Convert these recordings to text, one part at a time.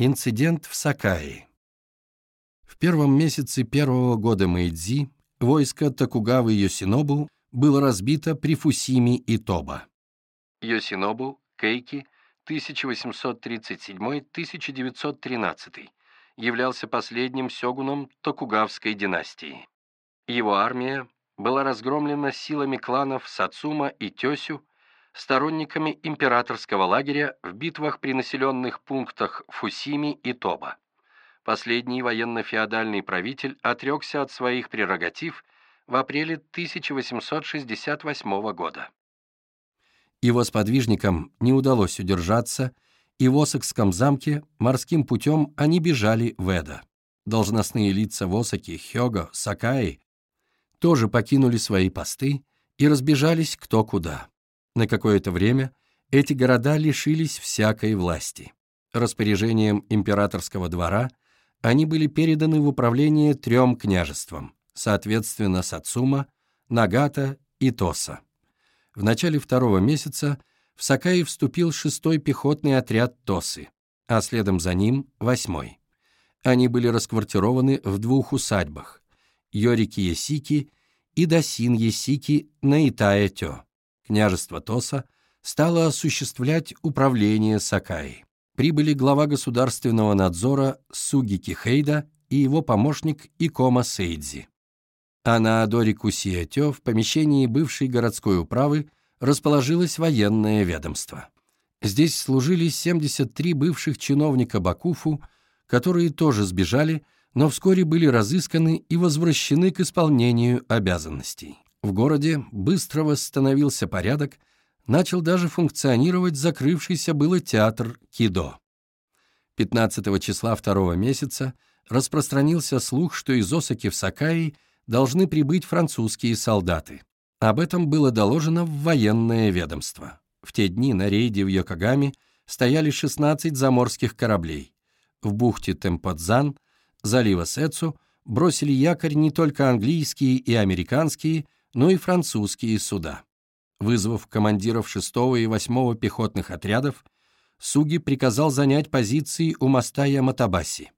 Инцидент в Сакаи. В первом месяце первого года Мэйдзи войско Токугавы Йосинобу было разбито при Фусими и Тоба. Йосинобу, Кейки, 1837-1913, являлся последним сёгуном Токугавской династии. Его армия была разгромлена силами кланов Сацума и Тёсю сторонниками императорского лагеря в битвах при населенных пунктах Фусими и Тоба. Последний военно-феодальный правитель отрекся от своих прерогатив в апреле 1868 года. Его сподвижникам не удалось удержаться, и в Осакском замке морским путем они бежали в Эда. Должностные лица в Осаке, Хёго, Сакаи тоже покинули свои посты и разбежались кто куда. На какое-то время эти города лишились всякой власти. Распоряжением императорского двора они были переданы в управление трем княжествам, соответственно Сацума, Нагата и Тоса. В начале второго месяца в Сакаи вступил шестой пехотный отряд Тосы, а следом за ним — восьмой. Они были расквартированы в двух усадьбах — Йорики-Есики и Дасин-Есики на Итая-Тё княжество Тоса стало осуществлять управление Сакаи. Прибыли глава государственного надзора Суги Кихейда и его помощник Икома Сейдзи. А на Адоре Кусиэтё в помещении бывшей городской управы расположилось военное ведомство. Здесь служили 73 бывших чиновника Бакуфу, которые тоже сбежали, но вскоре были разысканы и возвращены к исполнению обязанностей. В городе быстро восстановился порядок, начал даже функционировать закрывшийся было театр Кидо. 15 числа второго месяца распространился слух, что из Осаки в Сакаи должны прибыть французские солдаты. Об этом было доложено в военное ведомство. В те дни на рейде в Йокогаме стояли 16 заморских кораблей. В бухте Темподзан, залива Сецу, бросили якорь не только английские и американские, но и французские суда. Вызвав командиров 6 и 8 пехотных отрядов, Суги приказал занять позиции у моста Яматабаси.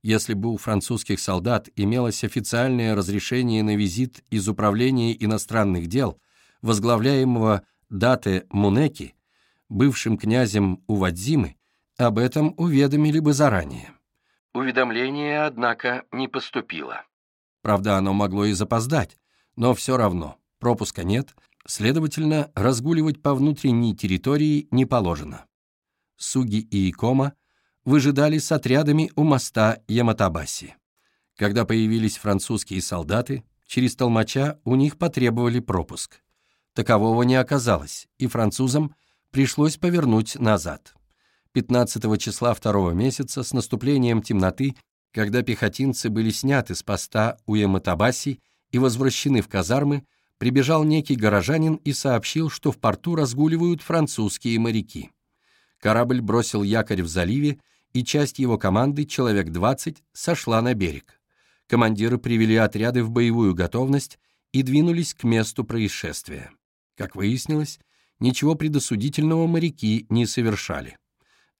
Если бы у французских солдат имелось официальное разрешение на визит из Управления иностранных дел, возглавляемого Дате Мунеки, бывшим князем Увадзимы, об этом уведомили бы заранее. Уведомление, однако, не поступило. Правда, оно могло и запоздать, но все равно пропуска нет, следовательно, разгуливать по внутренней территории не положено. Суги и Икома выжидали с отрядами у моста Яматабаси. Когда появились французские солдаты, через толмача у них потребовали пропуск. Такового не оказалось, и французам пришлось повернуть назад. 15 числа второго месяца с наступлением темноты, когда пехотинцы были сняты с поста у Яматабаси и возвращены в казармы, прибежал некий горожанин и сообщил, что в порту разгуливают французские моряки. Корабль бросил якорь в заливе, и часть его команды, человек 20, сошла на берег. Командиры привели отряды в боевую готовность и двинулись к месту происшествия. Как выяснилось, ничего предосудительного моряки не совершали.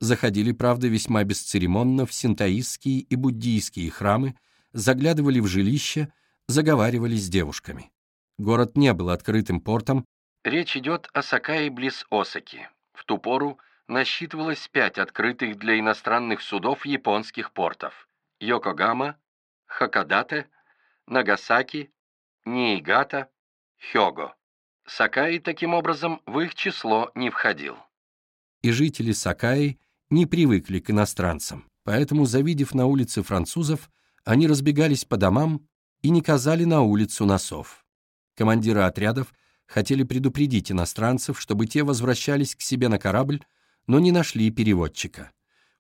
Заходили, правда, весьма бесцеремонно в синтаистские и буддийские храмы, заглядывали в жилища, заговаривали с девушками. Город не был открытым портом. Речь идет о Сакае близ Осаки. В ту пору насчитывалось пять открытых для иностранных судов японских портов. Йокогама, Хакодате, Нагасаки, Ниигата, Хёго. Сакаи, таким образом, в их число не входил. И жители Сакаи не привыкли к иностранцам, поэтому, завидев на улице французов, они разбегались по домам и не казали на улицу носов. Командиры отрядов хотели предупредить иностранцев, чтобы те возвращались к себе на корабль, но не нашли переводчика.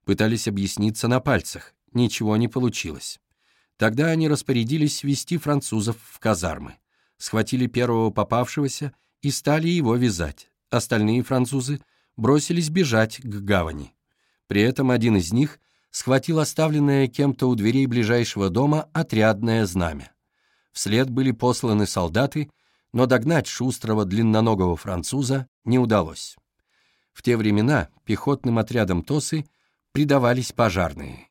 Пытались объясниться на пальцах, ничего не получилось. Тогда они распорядились вести французов в казармы, схватили первого попавшегося и стали его вязать. Остальные французы бросились бежать к гавани. При этом один из них — схватил оставленное кем-то у дверей ближайшего дома отрядное знамя. Вслед были посланы солдаты, но догнать шустрого длинноногого француза не удалось. В те времена пехотным отрядам Тосы предавались пожарные.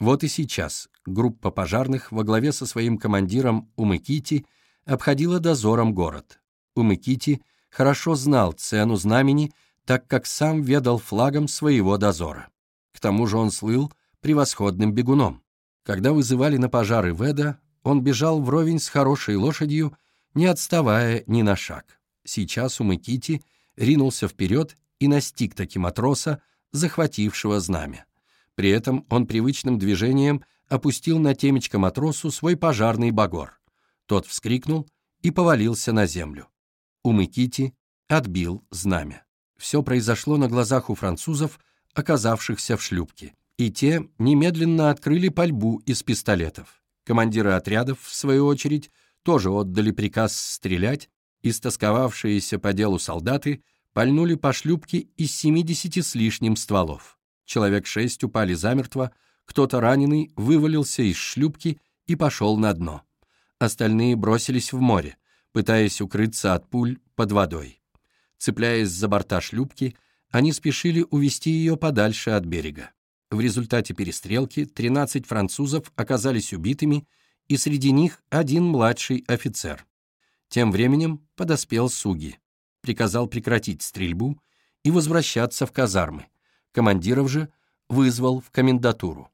Вот и сейчас группа пожарных во главе со своим командиром Умыкити обходила дозором город. Умыкити хорошо знал цену знамени, так как сам ведал флагом своего дозора. К тому же он слыл превосходным бегуном. Когда вызывали на пожары Веда, он бежал вровень с хорошей лошадью, не отставая ни на шаг. Сейчас Умыкити ринулся вперед и настиг таки матроса, захватившего знамя. При этом он привычным движением опустил на темечко матросу свой пожарный багор. Тот вскрикнул и повалился на землю. Умыкити отбил знамя. Все произошло на глазах у французов, оказавшихся в шлюпке, и те немедленно открыли пальбу из пистолетов. Командиры отрядов, в свою очередь, тоже отдали приказ стрелять, и стосковавшиеся по делу солдаты пальнули по шлюпке из 70 с лишним стволов. Человек шесть упали замертво, кто-то раненый вывалился из шлюпки и пошел на дно. Остальные бросились в море, пытаясь укрыться от пуль под водой. Цепляясь за борта шлюпки, они спешили увести ее подальше от берега. В результате перестрелки 13 французов оказались убитыми, и среди них один младший офицер. Тем временем подоспел Суги, приказал прекратить стрельбу и возвращаться в казармы. Командиров же вызвал в комендатуру.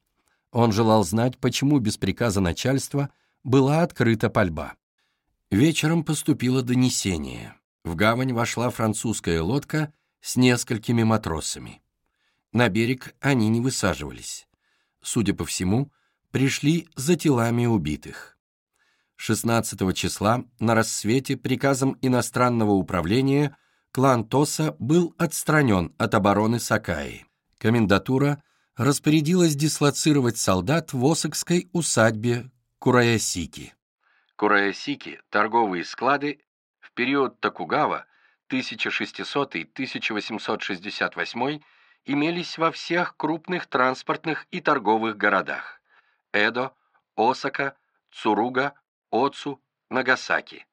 Он желал знать, почему без приказа начальства была открыта пальба. Вечером поступило донесение. В гавань вошла французская лодка с несколькими матросами. На берег они не высаживались. Судя по всему, пришли за телами убитых. 16 числа на рассвете приказом иностранного управления клан Тоса был отстранен от обороны Сакаи комендатура распорядилась дислоцировать солдат в Осокской усадьбе Кураясики. Кураясики – торговые склады в период Токугава 1600-1868 имелись во всех крупных транспортных и торговых городах – Эдо, Осака, Цуруга, Оцу, Нагасаки.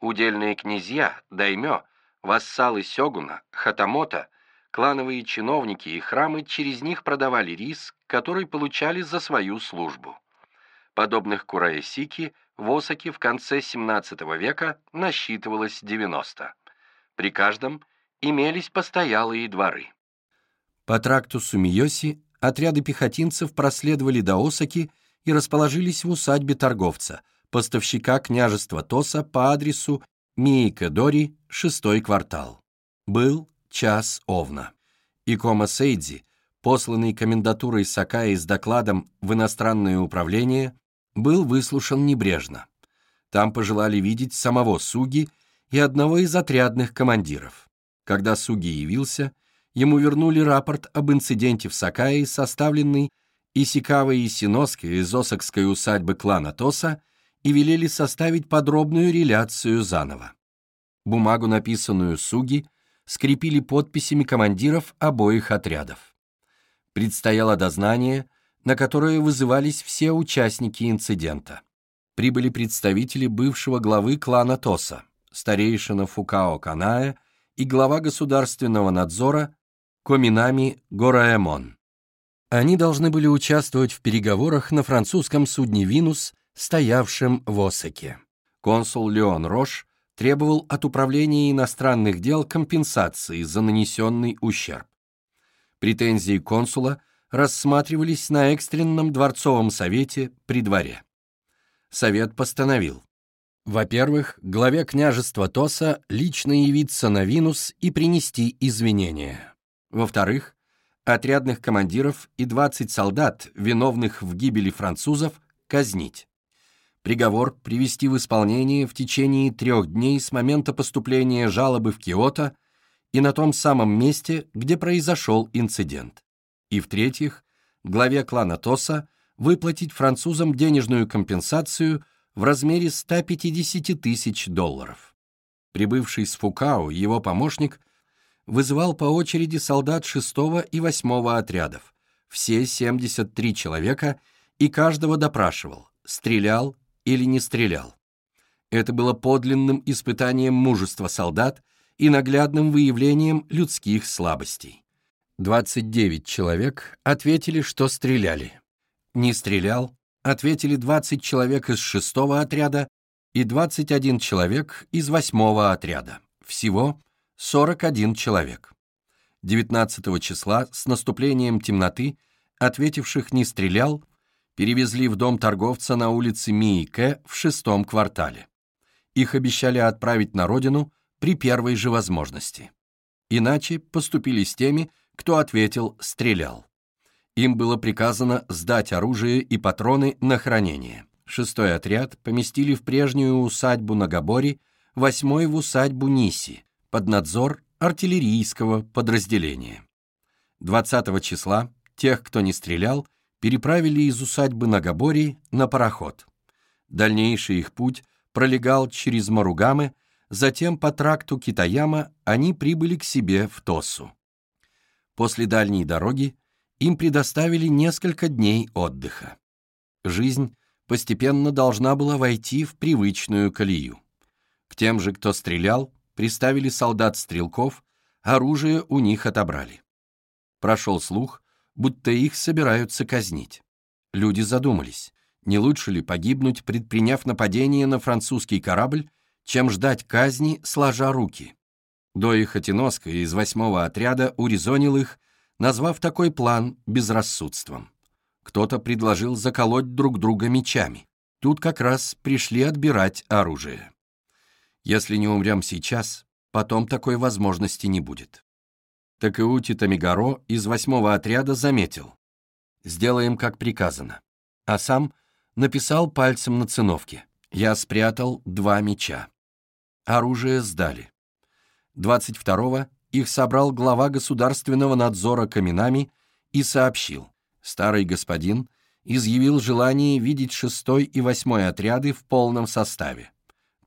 Удельные князья, даймё, вассалы сёгуна, хатамота клановые чиновники и храмы через них продавали рис, который получали за свою службу. Подобных кураесики в Осаке в конце XVII века насчитывалось 90. При каждом имелись постоялые дворы. По тракту Сумиоси отряды пехотинцев проследовали до Осаки и расположились в усадьбе торговца, поставщика княжества Тоса по адресу Миикадори, шестой квартал. Был час Овна. Икома Сейдзи, посланный комендатурой Сакаи с докладом в иностранное управление, был выслушан небрежно. Там пожелали видеть самого Суги и одного из отрядных командиров. Когда Суги явился, ему вернули рапорт об инциденте в Сакаи, составленный Исикавой и Синоской из Осакской усадьбы клана Тоса, и велели составить подробную реляцию заново. Бумагу, написанную Суги, скрепили подписями командиров обоих отрядов. Предстояло дознание, на которое вызывались все участники инцидента. Прибыли представители бывшего главы клана Тоса, старейшина Фукао Каная и глава государственного надзора Коминами Гораэмон. Они должны были участвовать в переговорах на французском судне «Винус», стоявшем в Осаке. Консул Леон Рош требовал от Управления иностранных дел компенсации за нанесенный ущерб. Претензии консула рассматривались на экстренном дворцовом совете при дворе. Совет постановил. Во-первых, главе княжества Тоса лично явиться на Винус и принести извинения. Во-вторых, отрядных командиров и 20 солдат, виновных в гибели французов, казнить приговор привести в исполнение в течение трех дней с момента поступления жалобы в Киото и на том самом месте, где произошел инцидент. И в-третьих, главе клана Тоса выплатить французам денежную компенсацию в размере 150 тысяч долларов. Прибывший с Фукао его помощник вызывал по очереди солдат 6 и 8 отрядов, все 73 человека, и каждого допрашивал, стрелял, или не стрелял. Это было подлинным испытанием мужества солдат и наглядным выявлением людских слабостей. 29 человек ответили, что стреляли. Не стрелял, ответили 20 человек из шестого отряда и 21 человек из восьмого отряда. Всего 41 человек. 19 числа с наступлением темноты ответивших не стрелял, перевезли в дом торговца на улице Миике в шестом квартале. Их обещали отправить на родину при первой же возможности. Иначе поступили с теми, кто ответил «стрелял». Им было приказано сдать оружие и патроны на хранение. Шестой отряд поместили в прежнюю усадьбу на Габоре, восьмой в усадьбу Ниси, под надзор артиллерийского подразделения. 20 числа тех, кто не стрелял, переправили из усадьбы на Габоре на пароход. Дальнейший их путь пролегал через Маругамы, затем по тракту Китаяма они прибыли к себе в Тосу. После дальней дороги им предоставили несколько дней отдыха. Жизнь постепенно должна была войти в привычную колею. К тем же, кто стрелял, приставили солдат-стрелков, оружие у них отобрали. Прошел слух, будто их собираются казнить. Люди задумались, не лучше ли погибнуть, предприняв нападение на французский корабль, чем ждать казни, сложа руки. Дои Хатиноска из восьмого отряда урезонил их, назвав такой план безрассудством. Кто-то предложил заколоть друг друга мечами. Тут как раз пришли отбирать оружие. Если не умрем сейчас, потом такой возможности не будет. Такеути Тамигаро из восьмого отряда заметил. «Сделаем, как приказано». А сам написал пальцем на циновке. «Я спрятал два меча». Оружие сдали. 22-го их собрал глава государственного надзора Каминами и сообщил, старый господин изъявил желание видеть шестой и восьмой отряды в полном составе.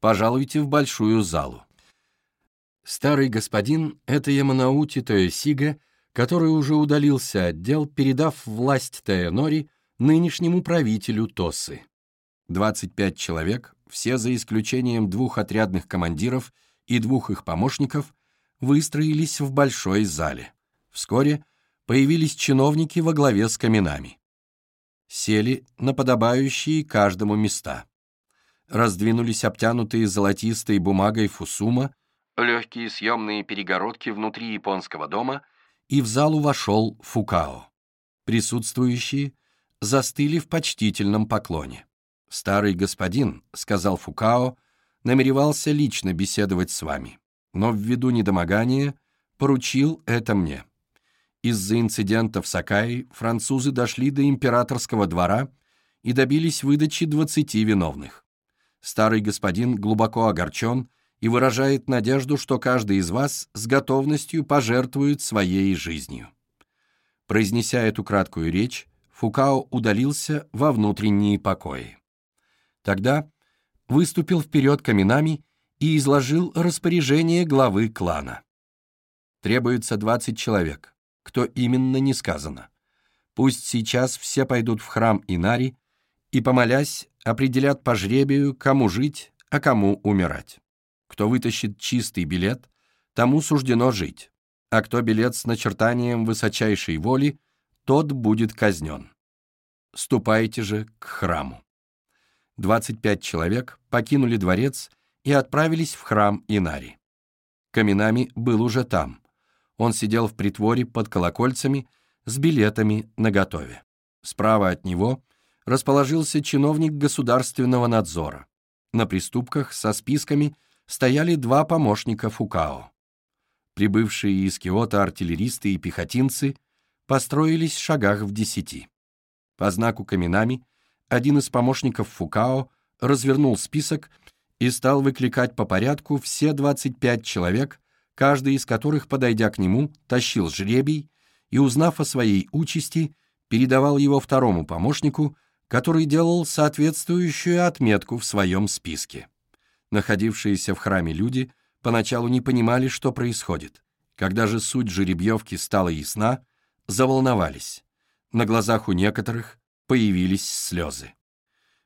Пожалуйте в большую залу. Старый господин — это Яманаути Тоесига, который уже удалился от дел, передав власть Таэнори нынешнему правителю Тосы. 25 человек, все за исключением двух отрядных командиров и двух их помощников, выстроились в большой зале. Вскоре появились чиновники во главе с каменами. Сели на подобающие каждому места. Раздвинулись обтянутые золотистой бумагой фусума, легкие съемные перегородки внутри японского дома, и в залу вошел Фукао. Присутствующие застыли в почтительном поклоне. «Старый господин», — сказал Фукао, — намеревался лично беседовать с вами но ввиду недомогания поручил это мне. Из-за инцидента в Сакаи французы дошли до императорского двора и добились выдачи 20 виновных. Старый господин глубоко огорчен и выражает надежду, что каждый из вас с готовностью пожертвует своей жизнью. Произнеся эту краткую речь, Фукао удалился во внутренние покои. Тогда выступил вперед Каминами и изложил распоряжение главы клана. Требуется 20 человек. Кто именно, не сказано. Пусть сейчас все пойдут в храм Инари и, помолясь, определят по жребию, кому жить, а кому умирать. Кто вытащит чистый билет, тому суждено жить, а кто билет с начертанием высочайшей воли, тот будет казнен. Ступайте же к храму. 25 человек покинули дворец и отправились в храм Инари. Каминами был уже там. Он сидел в притворе под колокольцами с билетами наготове. Справа от него расположился чиновник государственного надзора. На приступках со списками стояли два помощника Фукао. Прибывшие из Киота артиллеристы и пехотинцы построились в шагах в десяти. По знаку Каминами один из помощников Фукао развернул список и стал выкликать по порядку все 25 человек, каждый из которых, подойдя к нему, тащил жребий и, узнав о своей участи, передавал его второму помощнику, который делал соответствующую отметку в своем списке. Находившиеся в храме люди поначалу не понимали, что происходит. Когда же суть жеребьевки стала ясна, заволновались. На глазах у некоторых появились слезы.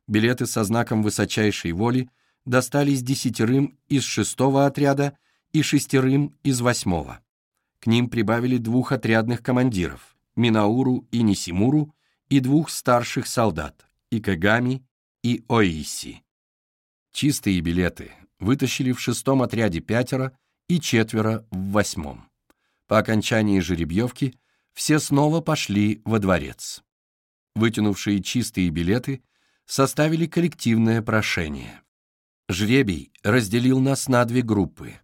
Билеты со знаком высочайшей воли достались десятерым из шестого отряда и шестерым из восьмого. К ним прибавили двух отрядных командиров – Минауру и Нисимуру, и двух старших солдат – Икагами и Оиси. Чистые билеты вытащили в шестом отряде пятеро и четверо в восьмом. По окончании жеребьевки все снова пошли во дворец. Вытянувшие чистые билеты составили коллективное прошение. Жребий разделил нас на две группы.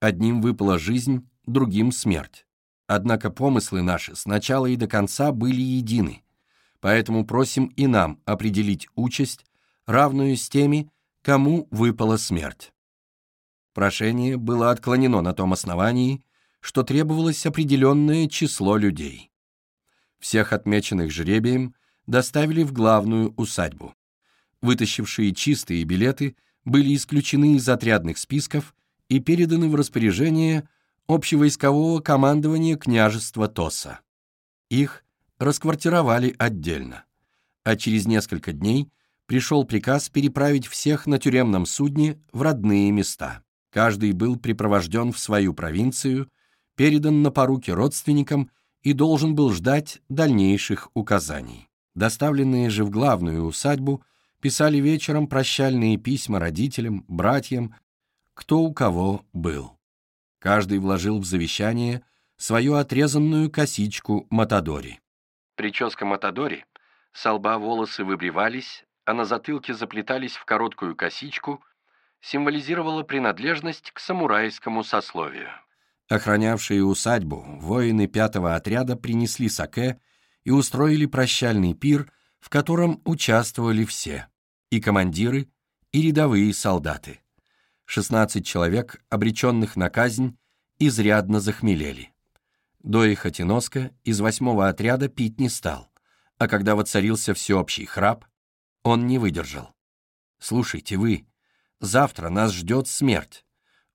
Одним выпала жизнь, другим — смерть. Однако помыслы наши сначала и до конца были едины, поэтому просим и нам определить участь, равную с теми, кому выпала смерть. Прошение было отклонено на том основании, что требовалось определенное число людей. Всех отмеченных жребием доставили в главную усадьбу. Вытащившие чистые билеты были исключены из отрядных списков и переданы в распоряжение общевойскового командования княжества Тоса. Их расквартировали отдельно, а через несколько дней пришел приказ переправить всех на тюремном судне в родные места. Каждый был припровожден в свою провинцию, передан на поруки родственникам и должен был ждать дальнейших указаний. Доставленные же в главную усадьбу писали вечером прощальные письма родителям, братьям, кто у кого был. Каждый вложил в завещание свою отрезанную косичку Матадори. Прическа Матадори, с лба волосы выбривались, а на затылке заплетались в короткую косичку, символизировала принадлежность к самурайскому сословию. Охранявшие усадьбу воины пятого отряда принесли саке и устроили прощальный пир, в котором участвовали все – и командиры, и рядовые солдаты. 16 человек, обреченных на казнь, изрядно захмелели. Дои Хатиноска из восьмого отряда пить не стал, а когда воцарился всеобщий храп, он не выдержал. «Слушайте вы, завтра нас ждет смерть».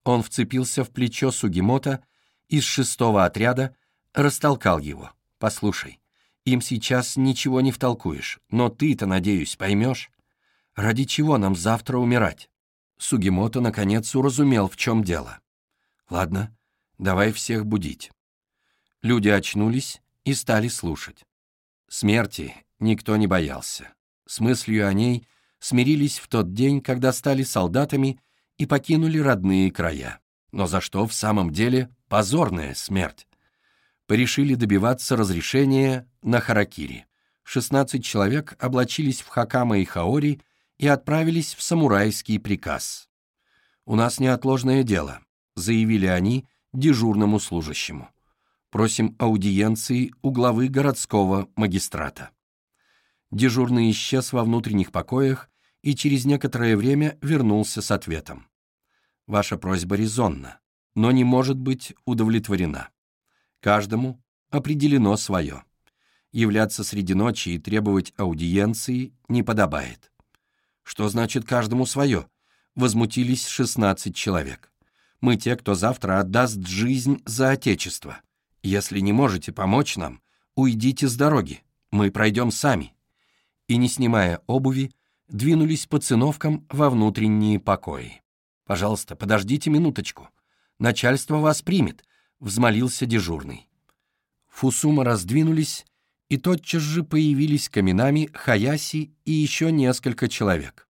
Он вцепился в плечо Сугимота из шестого отряда, растолкал его. «Послушай, им сейчас ничего не втолкуешь, но ты-то, надеюсь, поймешь. Ради чего нам завтра умирать?» Сугимото, наконец, уразумел, в чем дело. «Ладно, давай всех будить». Люди очнулись и стали слушать. Смерти никто не боялся. С мыслью о ней смирились в тот день, когда стали солдатами и покинули родные края. Но за что в самом деле позорная смерть? Порешили добиваться разрешения на Харакири. 16 человек облачились в хакама и хаори и отправились в самурайский приказ. «У нас неотложное дело», — заявили они дежурному служащему. «Просим аудиенции у главы городского магистрата». Дежурный исчез во внутренних покоях и через некоторое время вернулся с ответом. «Ваша просьба резонна, но не может быть удовлетворена. Каждому определено свое. Являться среди ночи и требовать аудиенции не подобает. Что значит каждому свое? Возмутились 16 человек. Мы те, кто завтра отдаст жизнь за Отечество. Если не можете помочь нам, уйдите с дороги, мы пройдем сами. И, не снимая обуви, двинулись по циновкам во внутренние покои. «Пожалуйста, подождите минуточку. Начальство вас примет», — взмолился дежурный. Фусума раздвинулись, и тотчас же появились каминами Хаяси и еще несколько человек.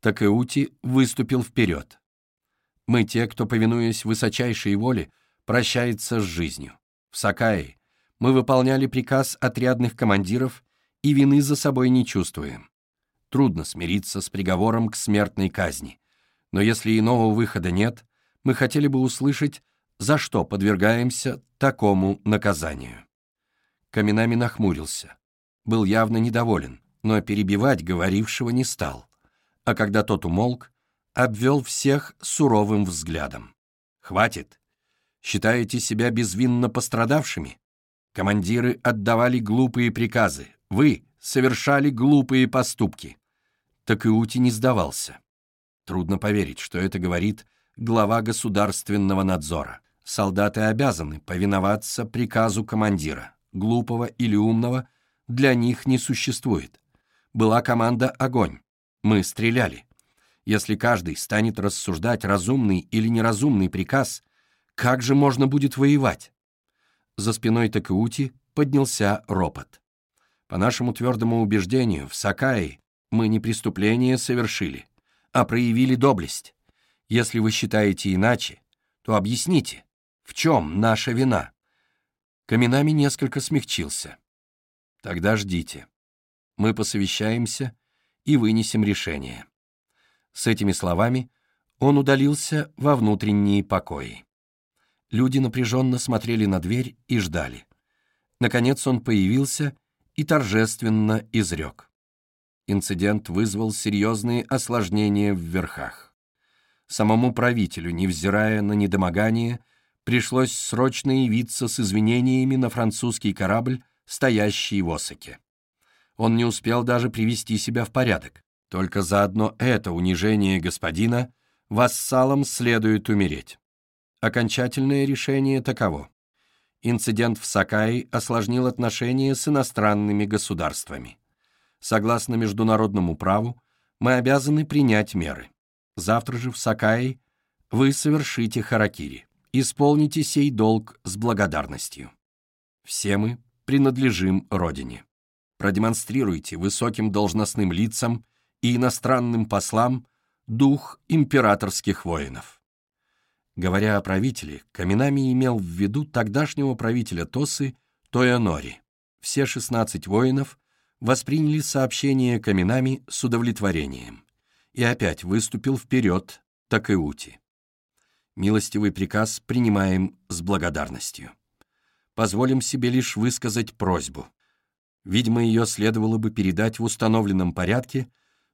Такеути выступил вперед. Мы те, кто, повинуясь высочайшей воле, прощается с жизнью. В Сакае мы выполняли приказ отрядных командиров и вины за собой не чувствуем. Трудно смириться с приговором к смертной казни, но если иного выхода нет, мы хотели бы услышать, за что подвергаемся такому наказанию. Каминами нахмурился. Был явно недоволен, но перебивать говорившего не стал. А когда тот умолк, обвел всех суровым взглядом. «Хватит! Считаете себя безвинно пострадавшими? Командиры отдавали глупые приказы, вы совершали глупые поступки». Так и Ути не сдавался. Трудно поверить, что это говорит глава государственного надзора. Солдаты обязаны повиноваться приказу командира глупого или умного, для них не существует. Была команда «Огонь». Мы стреляли. Если каждый станет рассуждать разумный или неразумный приказ, Как же можно будет воевать? За спиной Такеути поднялся ропот. По нашему твердому убеждению, в Сакаи мы не преступление совершили, а проявили доблесть. Если вы считаете иначе, то объясните, в чем наша вина?» Каминами несколько смягчился. «Тогда ждите. Мы посовещаемся и вынесем решение». С этими словами он удалился во внутренние покои. Люди напряженно смотрели на дверь и ждали. Наконец он появился и торжественно изрек. Инцидент вызвал серьезные осложнения в верхах. Самому правителю, невзирая на недомогание, пришлось срочно явиться с извинениями на французский корабль, стоящий в Осаке. Он не успел даже привести себя в порядок. Только за одно это унижение господина вассалам следует умереть. Окончательное решение таково. Инцидент в Сакаи осложнил отношения с иностранными государствами. Согласно международному праву, мы обязаны принять меры. Завтра же в Сакаи вы совершите харакири. Исполните сей долг с благодарностью. Все мы принадлежим Родине. Продемонстрируйте высоким должностным лицам и иностранным послам дух императорских воинов. Говоря о правителе, Каминами имел в виду тогдашнего правителя Тосы Тоянори. Все 16 воинов восприняли сообщение Каминами с удовлетворением. И опять выступил вперед Такеути. Милостивый приказ принимаем с благодарностью. Позволим себе лишь высказать просьбу. Видимо, ее следовало бы передать в установленном порядке,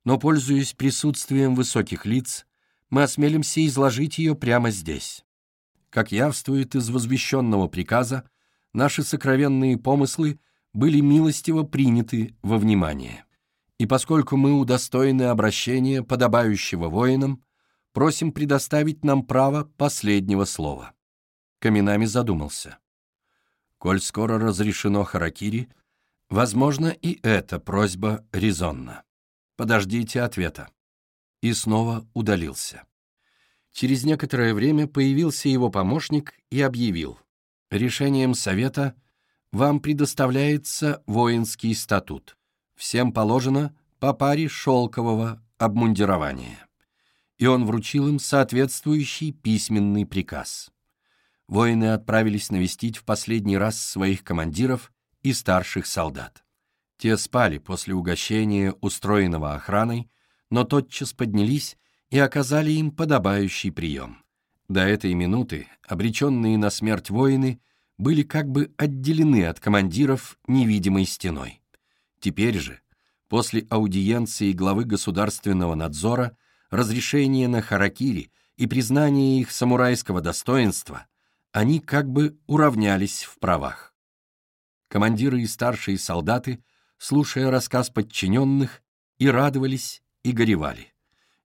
но, пользуясь присутствием высоких лиц, мы осмелимся изложить ее прямо здесь. Как явствует из возвещенного приказа, наши сокровенные помыслы были милостиво приняты во внимание. И поскольку мы удостоены обращения, подобающего воинам, просим предоставить нам право последнего слова. Каминами задумался. Коль скоро разрешено харакири, возможно, и эта просьба резонна. Подождите ответа и снова удалился. Через некоторое время появился его помощник и объявил. Решением совета вам предоставляется воинский статут. Всем положено по паре шелкового обмундирования. И он вручил им соответствующий письменный приказ. Воины отправились навестить в последний раз своих командиров и старших солдат. Те спали после угощения, устроенного охраной, но тотчас поднялись и оказали им подобающий прием. До этой минуты обреченные на смерть воины были как бы отделены от командиров невидимой стеной. Теперь же, после аудиенции главы государственного надзора, разрешения на харакири и признания их самурайского достоинства, они как бы уравнялись в правах. Командиры и старшие солдаты, слушая рассказ подчиненных, и радовались, и горевали.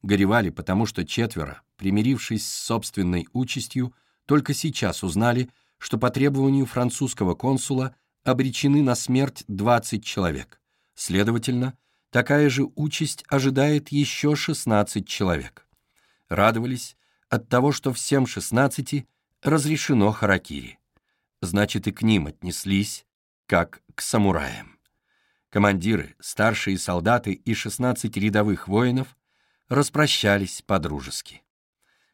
Горевали, потому что четверо, примирившись с собственной участью, только сейчас узнали, что по требованию французского консула обречены на смерть 20 человек. Следовательно, такая же участь ожидает еще 16 человек. Радовались от того, что всем 16 разрешено харакири. Значит, и к ним отнеслись, как к самураям. Командиры, старшие солдаты и 16 рядовых воинов распрощались по-дружески.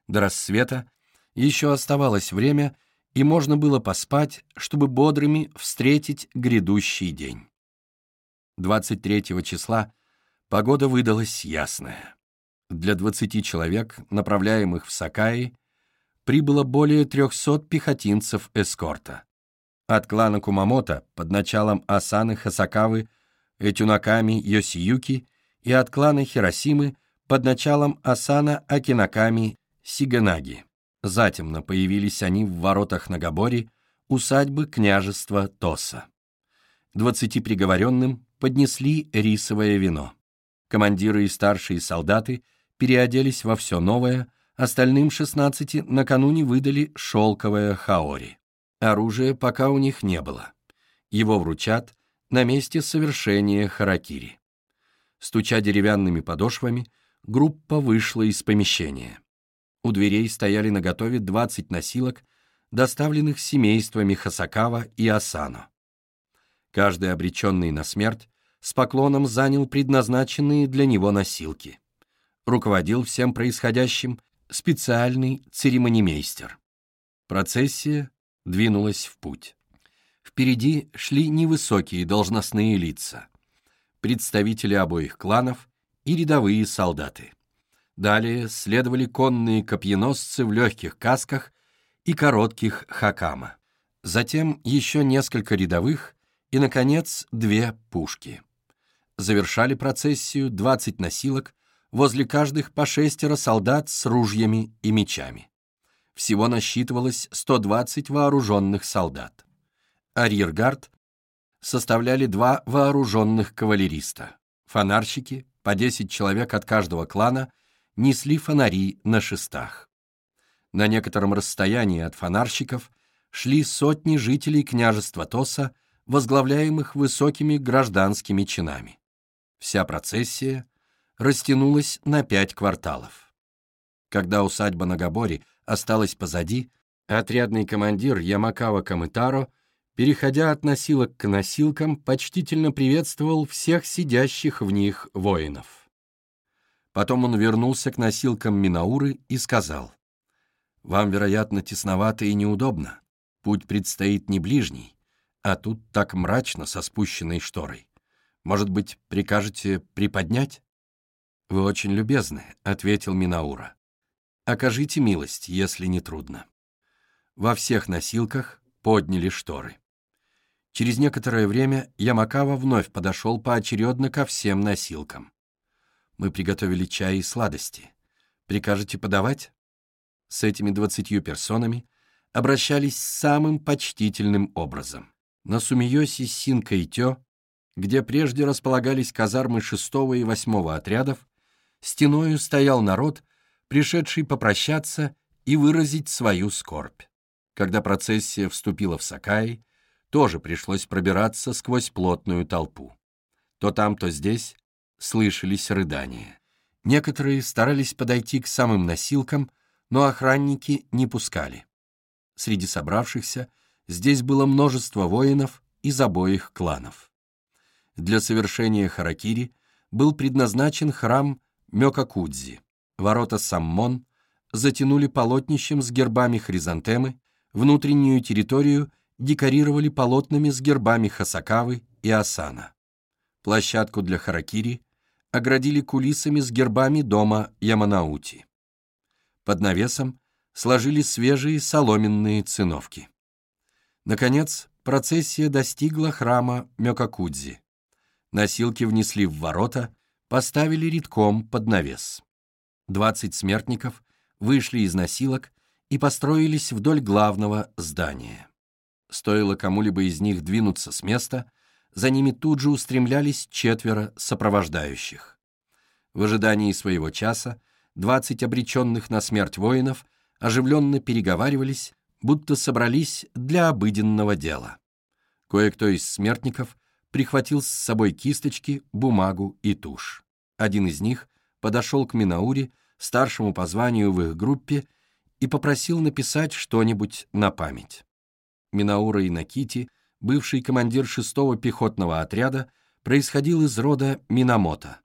До рассвета еще оставалось время, и можно было поспать, чтобы бодрыми встретить грядущий день. 23 числа погода выдалась ясная. Для 20 человек, направляемых в Сакаи, прибыло более 300 пехотинцев эскорта. От клана Кумамото под началом Асаны Хасакавы Этюнаками Йосиюки и от клана Хиросимы под началом Асана Акинаками Сиганаги. Затемно появились они в воротах Нагабори, усадьбы княжества Тоса. Двадцати приговоренным поднесли рисовое вино. Командиры и старшие солдаты переоделись во все новое, остальным шестнадцати накануне выдали шелковое хаори. Оружия пока у них не было. Его вручат на месте совершения харакири. Стуча деревянными подошвами, группа вышла из помещения. У дверей стояли наготове 20 носилок, доставленных семействами Хасакава и Асано. Каждый обреченный на смерть с поклоном занял предназначенные для него носилки. Руководил всем происходящим специальный церемонимейстер. Процессия двинулась в путь. Впереди шли невысокие должностные лица, представители обоих кланов и рядовые солдаты. Далее следовали конные копьеносцы в легких касках и коротких хакама. Затем еще несколько рядовых и, наконец, две пушки. Завершали процессию 20 носилок, возле каждых по шестеро солдат с ружьями и мечами. Всего насчитывалось 120 вооруженных солдат. Арьергард составляли два вооруженных кавалериста. Фонарщики, по 10 человек от каждого клана, несли фонари на шестах. На некотором расстоянии от фонарщиков шли сотни жителей княжества Тоса, возглавляемых высокими гражданскими чинами. Вся процессия растянулась на пять кварталов. Когда усадьба на Габоре осталась позади, отрядный командир Ямакава Камытаро, переходя от носилок к носилкам, почтительно приветствовал всех сидящих в них воинов. Потом он вернулся к носилкам Минауры и сказал, «Вам, вероятно, тесновато и неудобно. Путь предстоит не ближний, а тут так мрачно со спущенной шторой. Может быть, прикажете приподнять?» «Вы очень любезны», — ответил Минаура. «Окажите милость, если не трудно». Во всех носилках подняли шторы. Через некоторое время Ямакава вновь подошел поочередно ко всем носилкам. «Мы приготовили чай и сладости. Прикажете подавать?» С этими двадцатью персонами обращались самым почтительным образом. На Сумиоси Синка и Тё, где прежде располагались казармы шестого и восьмого отрядов, стеною стоял народ, пришедший попрощаться и выразить свою скорбь. Когда процессия вступила в Сакаи, тоже пришлось пробираться сквозь плотную толпу. То там, то здесь слышались рыдания. Некоторые старались подойти к самым носилкам, но охранники не пускали. Среди собравшихся здесь было множество воинов из обоих кланов. Для совершения харакири был предназначен храм Мёкакудзи. Ворота Саммон затянули полотнищем с гербами хризантемы, внутреннюю территорию декорировали полотнами с гербами Хасакавы и Асана. Площадку для харакири оградили кулисами с гербами дома Яманаути. Под навесом сложили свежие соломенные циновки. Наконец, процессия достигла храма Мёкакудзи. Носилки внесли в ворота, поставили редком под навес. Двадцать смертников вышли из носилок и построились вдоль главного здания. Стоило кому-либо из них двинуться с места, за ними тут же устремлялись четверо сопровождающих. В ожидании своего часа двадцать обреченных на смерть воинов оживленно переговаривались, будто собрались для обыденного дела. Кое-кто из смертников прихватил с собой кисточки, бумагу и тушь. Один из них подошел к Минауре, старшему по званию в их группе, и попросил написать что-нибудь на память. Минаура Инакити, бывший командир шестого пехотного отряда, происходил из рода Минамото.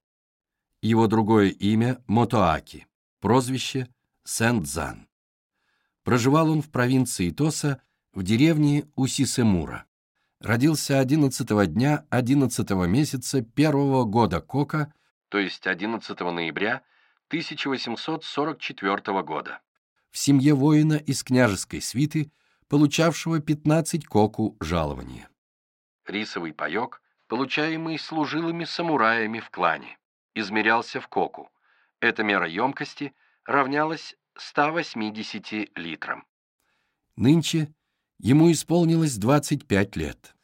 Его другое имя — Мотоаки, прозвище — Сент-Зан. Проживал он в провинции Тоса, в деревне Усисемура. Родился 11 дня 11 месяца первого года Кока то есть 11 ноября 1844 года, в семье воина из княжеской свиты, получавшего 15 коку жалования. Рисовый паек, получаемый служилыми самураями в клане, измерялся в коку. Эта мера емкости равнялась 180 литрам. Нынче ему исполнилось 25 лет.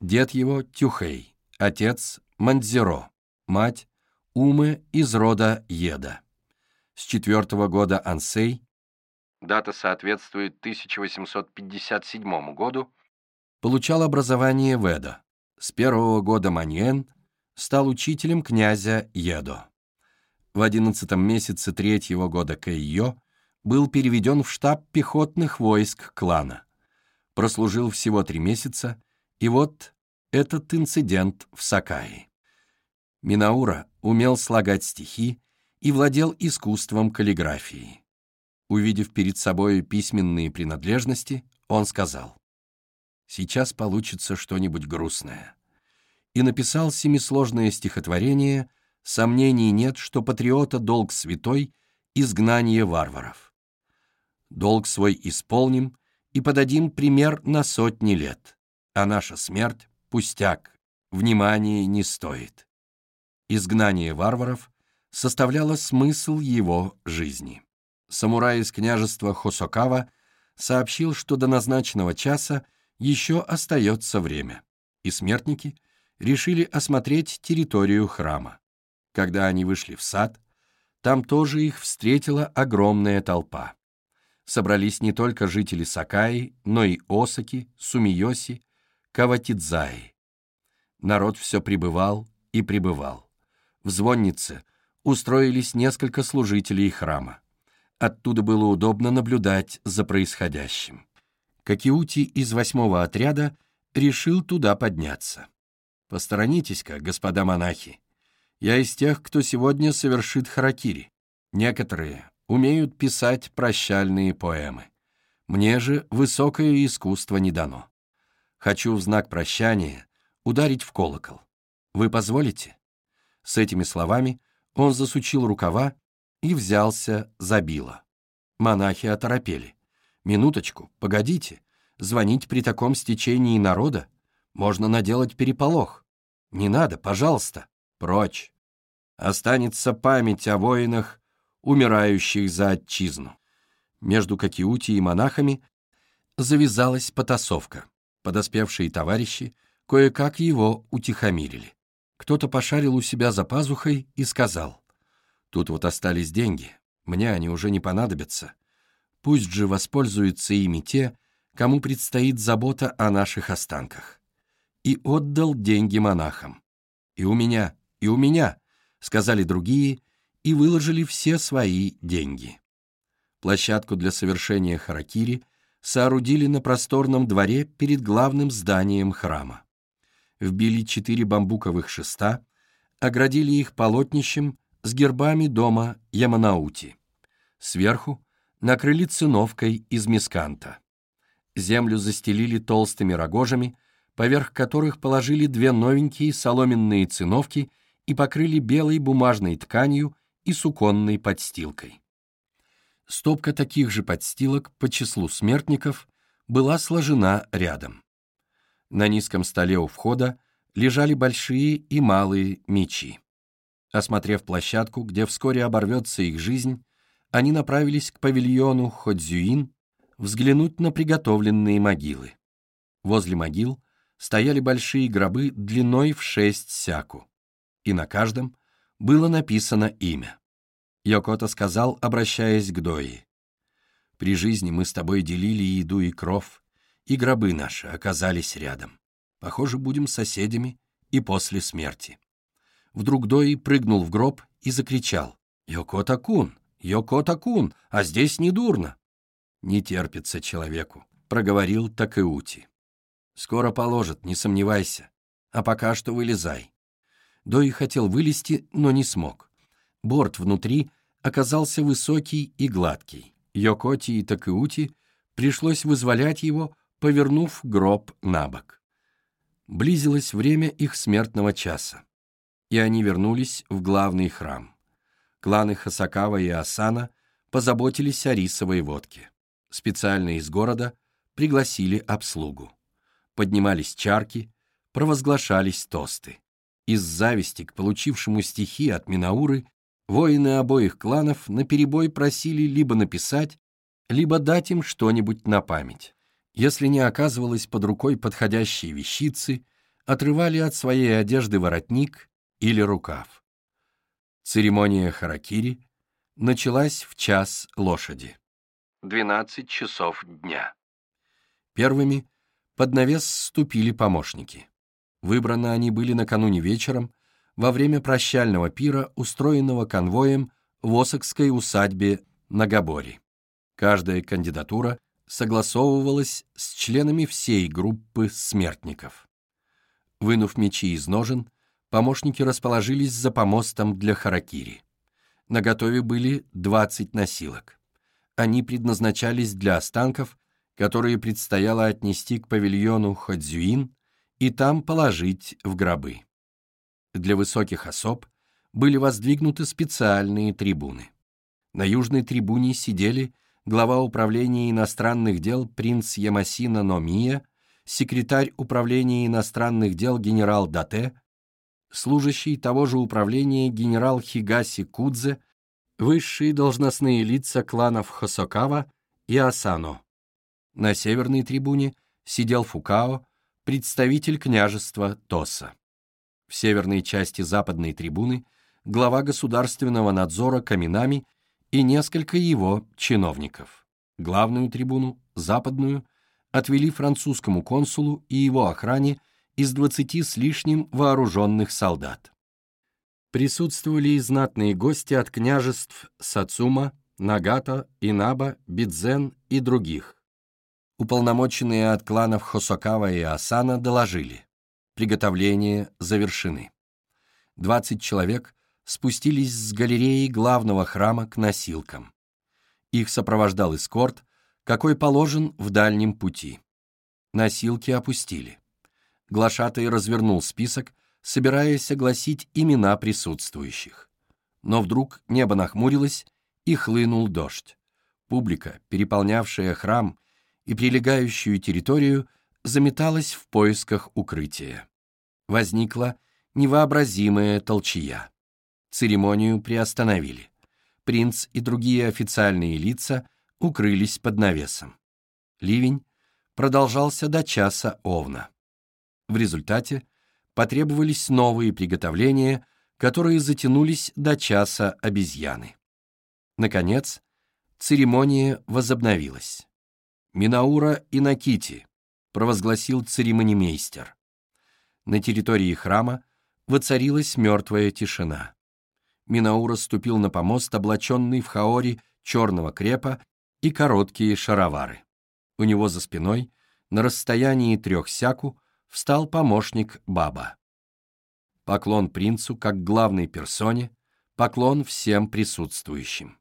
Дед его — Тюхей, отец — Мандзеро, мать Умы из рода Еда. С четвертого года Ансей, дата соответствует 1857 году, получал образование Веда. С первого года Маньен стал учителем князя Едо. В одиннадцатом месяце третьего года Кэйо был переведен в штаб пехотных войск клана, Прослужил всего три месяца, и вот этот инцидент в Сакаи. Минаура умел слагать стихи и владел искусством каллиграфии. Увидев перед собой письменные принадлежности, он сказал, «Сейчас получится что-нибудь грустное». И написал семисложное стихотворение «Сомнений нет, что патриота долг святой — изгнание варваров». Долг свой исполним и подадим пример на сотни лет, а наша смерть — пустяк, внимания не стоит. Изгнание варваров составляло смысл его жизни. Самурай из княжества Хосокава сообщил, что до назначенного часа еще остается время, и смертники решили осмотреть территорию храма. Когда они вышли в сад, там тоже их встретила огромная толпа. Собрались не только жители Сакаи, но и Осаки, Сумиоси, Каватидзаи. Народ все прибывал и прибывал. В звоннице устроились несколько служителей храма. Оттуда было удобно наблюдать за происходящим. Какиути из восьмого отряда решил туда подняться. «Посторонитесь-ка, господа монахи. Я из тех, кто сегодня совершит харакири. Некоторые умеют писать прощальные поэмы. Мне же высокое искусство не дано. Хочу в знак прощания ударить в колокол. Вы позволите?» С этими словами он засучил рукава и взялся за било. Монахи оторопели. «Минуточку, погодите. Звонить при таком стечении народа? Можно наделать переполох. Не надо, пожалуйста. Прочь. Останется память о воинах, умирающих за отчизну». Между Какиути и монахами завязалась потасовка. Подоспевшие товарищи кое-как его утихомирили. Кто-то пошарил у себя за пазухой и сказал, Тут вот остались деньги, мне они уже не понадобятся. Пусть же воспользуются ими те, кому предстоит забота о наших останках. И отдал деньги монахам. И у меня, и у меня, сказали другие, и выложили все свои деньги. Площадку для совершения харакири соорудили на просторном дворе перед главным зданием храма. Вбили четыре бамбуковых шеста, оградили их полотнищем с гербами дома Яманаути. Сверху накрыли циновкой из мисканта. Землю застелили толстыми рогожами, поверх которых положили две новенькие соломенные циновки и покрыли белой бумажной тканью и суконной подстилкой. Стопка таких же подстилок по числу смертников была сложена рядом. На низком столе у входа лежали большие и малые мечи. Осмотрев площадку, где вскоре оборвется их жизнь, они направились к павильону Ходзюин взглянуть на приготовленные могилы. Возле могил стояли большие гробы длиной в шесть сяку, и на каждом было написано имя. Йокота сказал, обращаясь к Дои, «При жизни мы с тобой делили еду и кров, и гробы наши оказались рядом. Похоже, будем соседями и после смерти». Вдруг Дои прыгнул в гроб и закричал. «Йокота-кун! А здесь не дурно!» «Не терпится человеку», — проговорил Такеути. «Скоро положат, не сомневайся. А пока что вылезай». Дои хотел вылезти, но не смог. Борт внутри оказался высокий и гладкий. Йокоти и Такеути пришлось вызволять его, повернув гроб на бок. Близилось время их смертного часа и они вернулись в главный храм. Кланы Хасакава и Асана позаботились о рисовой водке. Специально из города пригласили обслугу. Поднимались чарки, провозглашались тосты. Из зависти к получившему стихи от Минауры воины обоих кланов наперебой просили либо написать, либо дать им что-нибудь на память. Если не оказывалось под рукой подходящей вещицы, отрывали от своей одежды воротник или рукав. Церемония харакири началась в час лошади. 12 часов дня. Первыми под навес ступили помощники. Выбраны они были накануне вечером во время прощального пира, устроенного конвоем в Осокской усадьбе на Габоре. Каждая кандидатура согласовывалось с членами всей группы смертников. Вынув мечи из ножен, помощники расположились за помостом для харакири. На готове были 20 носилок. Они предназначались для останков, которые предстояло отнести к павильону Ходзюин и там положить в гробы. Для высоких особ были воздвигнуты специальные трибуны. На южной трибуне сидели глава управления иностранных дел принц Ямасина Номия, секретарь управления иностранных дел генерал Дате, служащий того же управления генерал Хигаси Кудзе, высшие должностные лица кланов Хосокава и Асано. На северной трибуне сидел Фукао, представитель княжества Тоса. В северной части западной трибуны глава государственного надзора Каминами и несколько его чиновников. Главную трибуну, западную, отвели французскому консулу и его охране из двадцати с лишним вооруженных солдат. Присутствовали и знатные гости от княжеств Сацума, Нагата, Инаба, Бидзен и других. Уполномоченные от кланов Хосокава и Асана доложили. Приготовления завершены. Двадцать человек спустились с галереи главного храма к носилкам. Их сопровождал эскорт, какой положен в дальнем пути. Носилки опустили. Глашатай развернул список, собираясь огласить имена присутствующих. Но вдруг небо нахмурилось, и хлынул дождь. Публика, переполнявшая храм и прилегающую территорию, заметалась в поисках укрытия. Возникла невообразимая толчья. Церемонию приостановили. Принц и другие официальные лица укрылись под навесом. Ливень продолжался до часа овна. В результате потребовались новые приготовления, которые затянулись до часа обезьяны. Наконец, церемония возобновилась. «Минаура и Накити», — провозгласил церемонимейстер. На территории храма воцарилась мертвая тишина. Минаура ступил на помост, облаченный в хаори черного крепа и короткие шаровары. У него за спиной, на расстоянии трех сяку, встал помощник Баба. Поклон принцу как главной персоне, поклон всем присутствующим.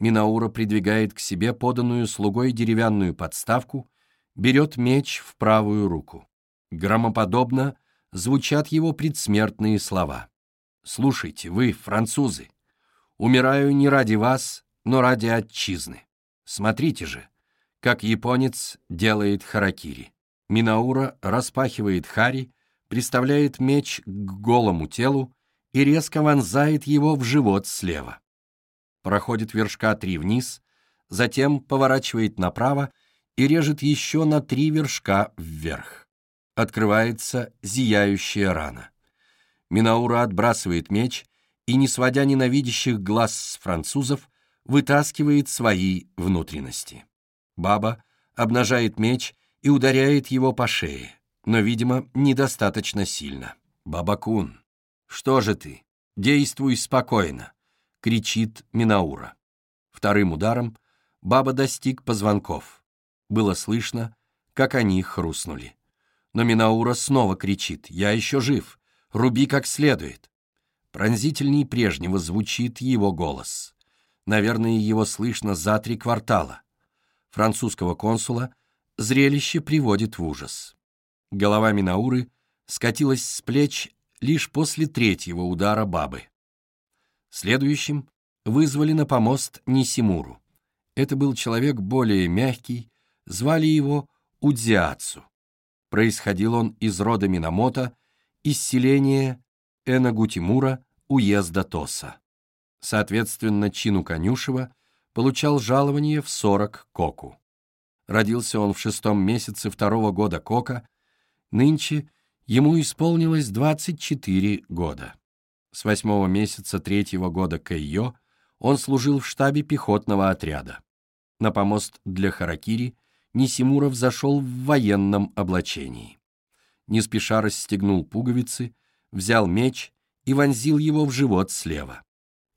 Минаура придвигает к себе поданную слугой деревянную подставку, берет меч в правую руку. Громоподобно звучат его предсмертные слова. «Слушайте, вы, французы, умираю не ради вас, но ради отчизны. Смотрите же, как японец делает харакири. Минаура распахивает хари, приставляет меч к голому телу и резко вонзает его в живот слева. Проходит вершка три вниз, затем поворачивает направо и режет еще на три вершка вверх. Открывается зияющая рана. Минаура отбрасывает меч и, не сводя ненавидящих глаз с французов, вытаскивает свои внутренности. Баба обнажает меч и ударяет его по шее, но, видимо, недостаточно сильно. «Бабакун, что же ты? Действуй спокойно!» — кричит Минаура. Вторым ударом баба достиг позвонков. Было слышно, как они хрустнули. Но Минаура снова кричит «Я еще жив! Руби как следует!» Пронзительней прежнего звучит его голос. Наверное, его слышно за три квартала. Французского консула зрелище приводит в ужас. Голова Минауры скатилась с плеч лишь после третьего удара бабы. Следующим вызвали на помост Нисимуру. Это был человек более мягкий, звали его Удзиацу. Происходил он из рода Минамото, из селения Энагутимура, уезда Тоса соответственно чину конюшева, получал жалование в 40 коку. Родился он в шестом месяце второго года кока, нынче ему исполнилось 24 года. С восьмого месяца третьего года Кэйо он служил в штабе пехотного отряда. На помост для Харакири Нисимуров зашел в военном облачении. Не спеша расстегнул пуговицы, взял меч и вонзил его в живот слева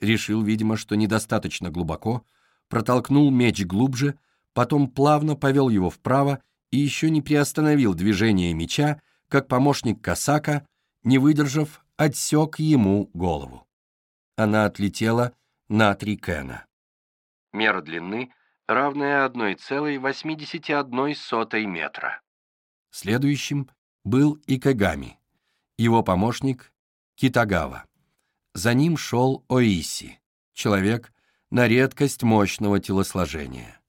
решил, видимо, что недостаточно глубоко, протолкнул меч глубже, потом плавно повел его вправо и еще не приостановил движение меча, как помощник Касака, не выдержав, отсек ему голову. Она отлетела на три кена. Мера длины равная 1,81 метра. Следующим был Икагами, его помощник Китагава. За ним шел Оиси, человек на редкость мощного телосложения.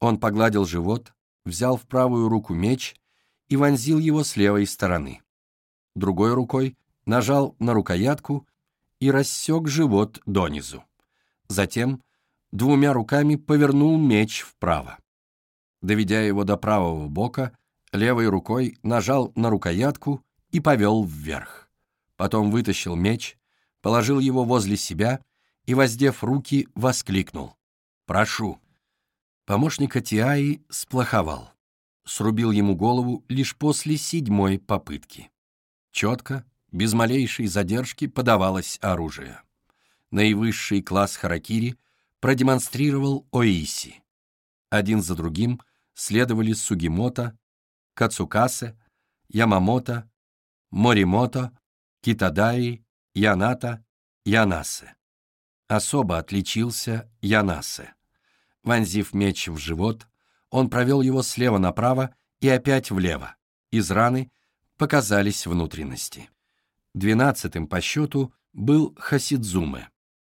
Он погладил живот, взял в правую руку меч и вонзил его с левой стороны. Другой рукой нажал на рукоятку и рассек живот донизу. Затем двумя руками повернул меч вправо. Доведя его до правого бока, левой рукой нажал на рукоятку и повел вверх. Потом вытащил меч, положил его возле себя и, воздев руки, воскликнул. «Прошу». Помощник Атиаи сплоховал. Срубил ему голову лишь после седьмой попытки. Четко, без малейшей задержки подавалось оружие. Наивысший класс харакири продемонстрировал Оиси. Один за другим следовали Сугимото, Кацукасе, Ямамото, Моримото, Китадаи, Яната, Янасе. Особо отличился Янасе. Вонзив меч в живот, он провел его слева направо и опять влево. Из раны показались внутренности. Двенадцатым по счету был Хасидзуме.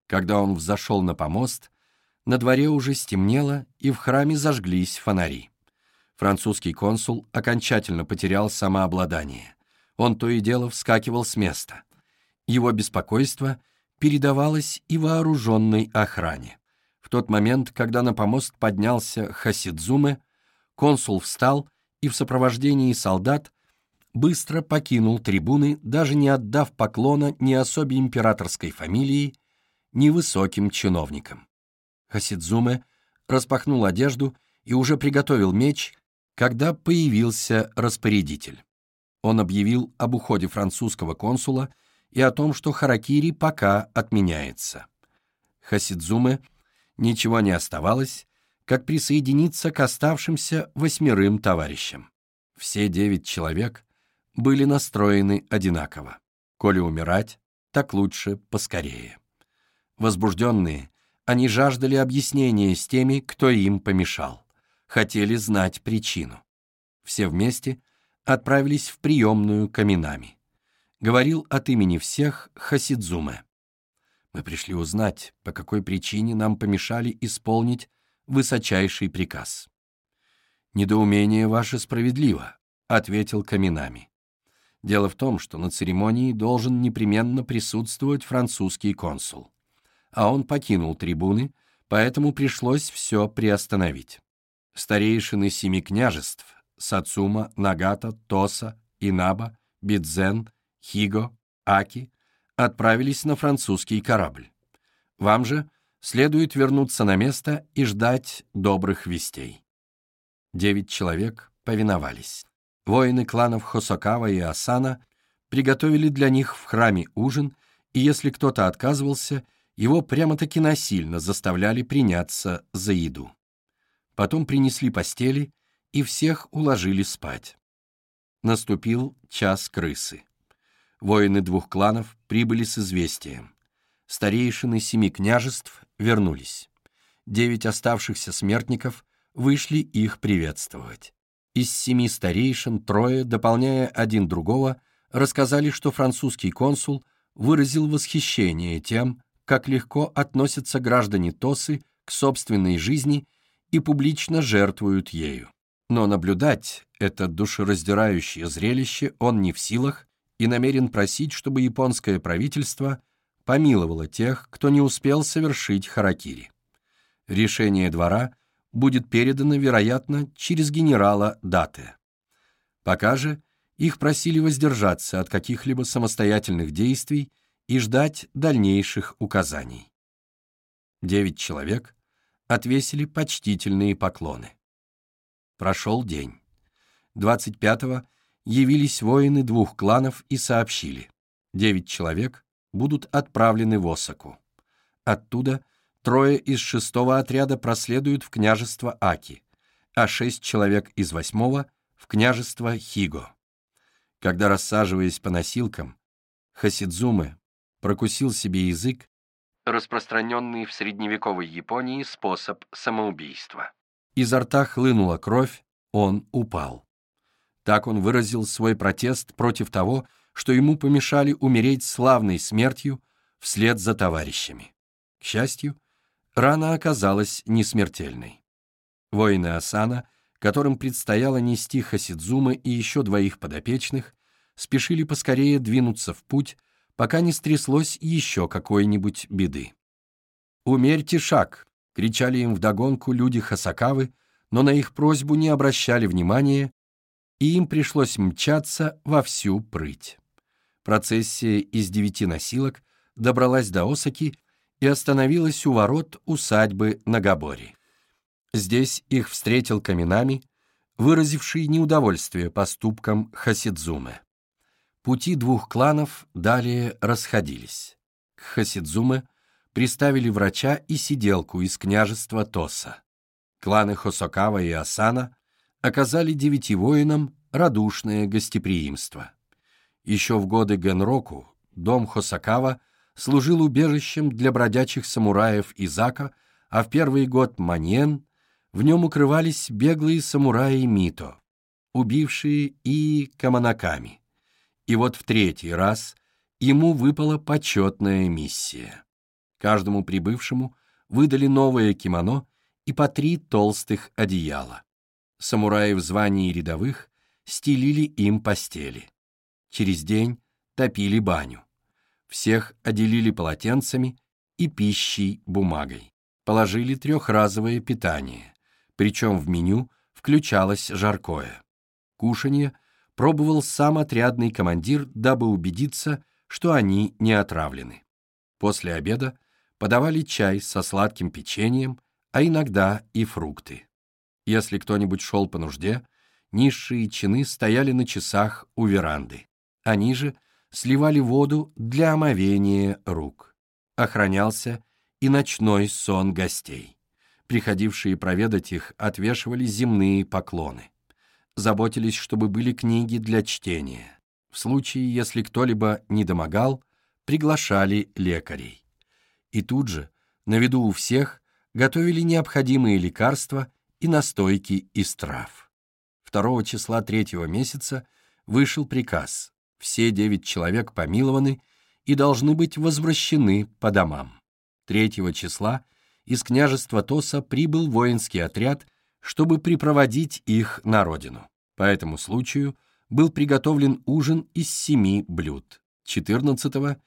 Когда он взошел на помост, на дворе уже стемнело, и в храме зажглись фонари. Французский консул окончательно потерял самообладание. Он то и дело вскакивал с места. Его беспокойство передавалось и вооруженной охране. Тот момент, когда на помост поднялся Хасидзуме, консул встал и в сопровождении солдат быстро покинул трибуны, даже не отдав поклона ни особе императорской фамилии, ни высоким чиновникам. Хасидзуме распахнул одежду и уже приготовил меч, когда появился распорядитель. Он объявил об уходе французского консула и о том, что харакири пока отменяется. Хасидзуме ничего не оставалось, как присоединиться к оставшимся восьмерым товарищам. Все девять человек были настроены одинаково. Коли умирать, так лучше поскорее. Возбужденные, они жаждали объяснения с теми, кто им помешал. Хотели знать причину. Все вместе отправились в приемную каминами. Говорил от имени всех Хасидзуме. Мы пришли узнать, по какой причине нам помешали исполнить высочайший приказ. «Недоумение ваше справедливо», — ответил Каминами. Дело в том, что на церемонии должен непременно присутствовать французский консул. А он покинул трибуны, поэтому пришлось все приостановить. Старейшины семи княжеств — Сацума, Нагата, Тоса, Инаба, Бидзен, Хиго, Аки — отправились на французский корабль. Вам же следует вернуться на место и ждать добрых вестей. Девять человек повиновались. Воины кланов Хосокава и Асана приготовили для них в храме ужин, и если кто-то отказывался, его прямо-таки насильно заставляли приняться за еду. Потом принесли постели и всех уложили спать. Наступил час крысы. Воины двух кланов прибыли с известием. Старейшины семи княжеств вернулись. Девять оставшихся смертников вышли их приветствовать. Из семи старейшин трое, дополняя один другого, рассказали, что французский консул выразил восхищение тем, как легко относятся граждане Тосы к собственной жизни и публично жертвуют ею. Но наблюдать это душераздирающее зрелище он не в силах и намерен просить, чтобы японское правительство помиловало тех, кто не успел совершить харакири. Решение двора будет передано, вероятно, через генерала Дате. Пока же их просили воздержаться от каких-либо самостоятельных действий и ждать дальнейших указаний. Девять человек отвесили почтительные поклоны. Прошел день. 25-го явились воины двух кланов и сообщили. Девять человек будут отправлены в Осаку. Оттуда трое из шестого отряда проследуют в княжество Аки, а шесть человек из восьмого — в княжество Хиго. Когда, рассаживаясь по носилкам, Хасидзуме прокусил себе язык, распространенный в средневековой Японии способ самоубийства. Изо рта хлынула кровь, он упал. Так он выразил свой протест против того, что ему помешали умереть славной смертью вслед за товарищами. К счастью, рана оказалась несмертельной. Воины Асана, которым предстояло нести Хасидзума и еще двоих подопечных, спешили поскорее двинуться в путь, пока не стряслось еще какой-нибудь беды. «Умерьте шаг!» — кричали им вдогонку люди Хасакавы, но на их просьбу не обращали внимания, и им пришлось мчаться во всю прыть. Процессия из девяти носилок добралась до Осаки и остановилась у ворот усадьбы Нагабори. Здесь их встретил Каминами, выразивший неудовольствие поступком Хасидзуме. Пути двух кланов далее расходились. К Хасидзуме приставили врача и сиделку из княжества Тоса. Кланы Хосокава и Асана оказали девяти воинам радушное гостеприимство. Еще в годы Генроку дом Хосакава служил убежищем для бродячих самураев Изака, а в первый год Маньен в нем укрывались беглые самураи Мито, убившие и Каманаками. И вот в третий раз ему выпала почетная миссия. Каждому прибывшему выдали новое кимоно и по три толстых одеяла. Самураи в звании рядовых стелили им постели. Через день топили баню. Всех отделили полотенцами и пищей бумагой. Положили трехразовое питание причем в меню включалось жаркое. Кушанье пробовал сам отрядный командир, дабы убедиться, что они не отравлены. После обеда подавали чай со сладким печеньем, а иногда и фрукты. Если кто-нибудь шел по нужде, низшие чины стояли на часах у веранды. Они же сливали воду для омовения рук. Охранялся и ночной сон гостей приходившие проведать их отвешивали земные поклоны. Заботились, чтобы были книги для чтения. В случае, если кто-либо не домогал, приглашали лекарей. И тут же, на виду у всех, готовили необходимые лекарства и настойки из трав. 2 числа третьего месяца вышел приказ. Все девять человек помилованы и должны быть возвращены по домам. 3 числа из княжества Тоса прибыл воинский отряд, чтобы припроводить их на родину. По этому случаю был приготовлен ужин из семи блюд. 14-го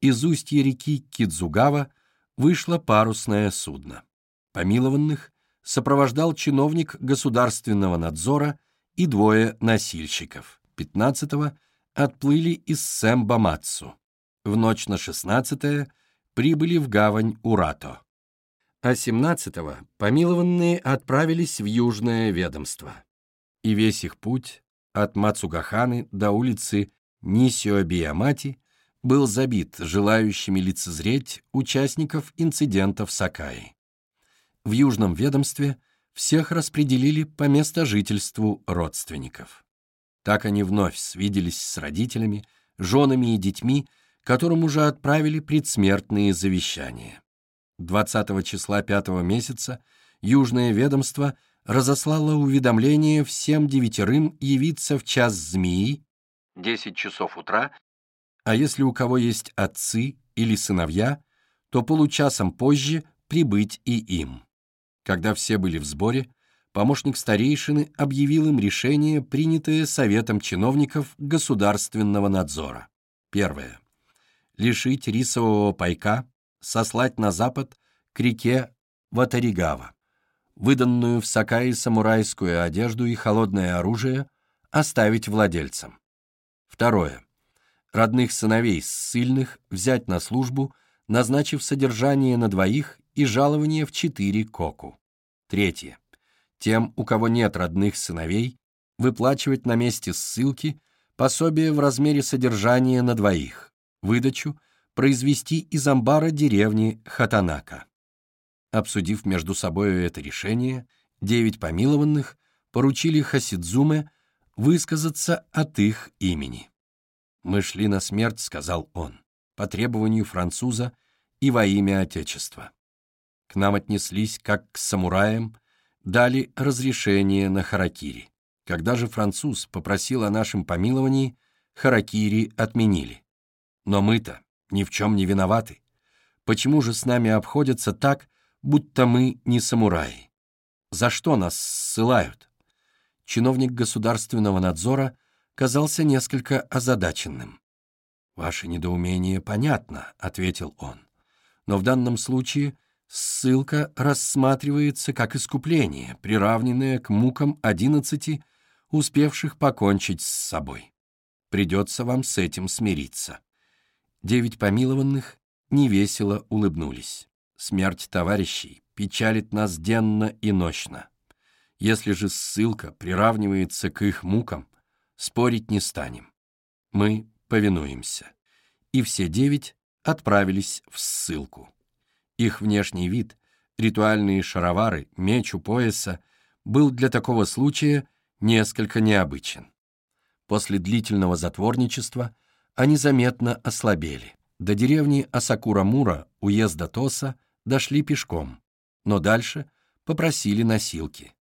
из устья реки Кидзугава вышло парусное судно. Помилованных сопровождал чиновник государственного надзора и двое носильщиков. 15-го отплыли из Сэмбамацу. В ночь на 16-е прибыли в гавань Урато а 17-го помилованные отправились в Южное ведомство. И весь их путь от Мацугаханы до улицы Нисиобиямати был забит желающими лицезреть участников инцидентов Сакаи. В Южном ведомстве всех распределили по местожительству родственников. Так они вновь свиделись с родителями, женами и детьми, которым уже отправили предсмертные завещания. 20 числа пятого месяца Южное ведомство разослало уведомление всем девятерым явиться в час змеи, 10 часов утра, а если у кого есть отцы или сыновья, то получасом позже прибыть и им. Когда все были в сборе, помощник старейшины объявил им решение, принятое Советом чиновников государственного надзора. Первое. Лишить рисового пайка сослать на запад к реке Ватаригава. Выданную в Сакаи самурайскую одежду и холодное оружие оставить владельцам. Второе. Родных сыновей ссыльных взять на службу, назначив содержание на двоих и жалование в четыре коку. Третье. Тем, у кого нет родных сыновей, выплачивать на месте ссылки пособие в размере содержания на двоих, выдачу – произвести из амбара деревни Хатанака. Обсудив между собой это решение, Девять помилованных поручили Хасидзуме высказаться от их имени. «Мы шли на смерть», — сказал он, — «по требованию француза и во имя Отечества. Нам отнеслись как к самураям, дали разрешение на харакири. Когда же француз попросил о нашем помиловании, харакири отменили. Но мы-то ни в чем не виноваты. Почему же с нами обходятся так, будто мы не самураи? За что нас ссылают? Чиновник государственного надзора казался несколько озадаченным. «Ваше недоумение понятно», — ответил он. «Но в данном случае ссылка рассматривается как искупление, приравненное к мукам одиннадцати, успевших покончить с собой. Придется вам с этим смириться». Девять помилованных невесело улыбнулись. Смерть товарищей печалит нас денно и нощно. Если же ссылка приравнивается к их мукам, спорить не станем. Мы повинуемся. И все девять отправились в ссылку. Их внешний вид, ритуальные шаровары, меч у пояса был для такого случая несколько необычен. После длительного затворничества они заметно ослабели. До деревни Асакура-Мура, уезда Тоса, дошли пешком, но дальше попросили носилки.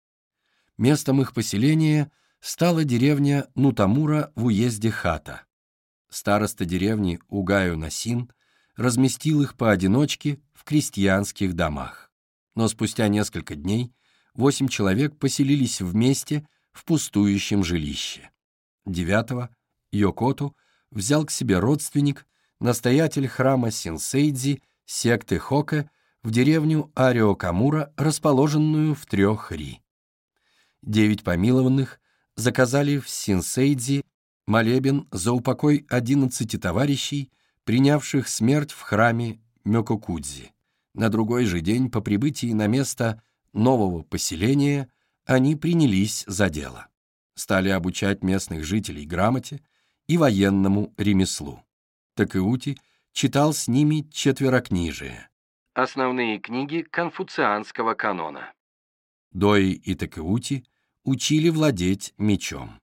Местом их поселения стала деревня Нутамура в уезде Хата. Староста деревни Угаю Насин разместил их поодиночке в крестьянских домах. Но спустя несколько дней восемь человек поселились вместе в пустующем жилище. Девятого Йокоту взял к себе родственник, настоятель храма Синсейдзи, секты Хоке, в деревню Ариокамура, расположенную в трех ри. Девять помилованных заказали в Синсейдзи молебен за упокой одиннадцати товарищей, принявших смерть в храме Мёкокудзи. На другой же день по прибытии на место нового поселения они принялись за дело. Стали обучать местных жителей грамоте и военному ремеслу. Такеути читал с ними четверокнижие. Основные книги конфуцианского канона. Дои и Такеути учили владеть мечом.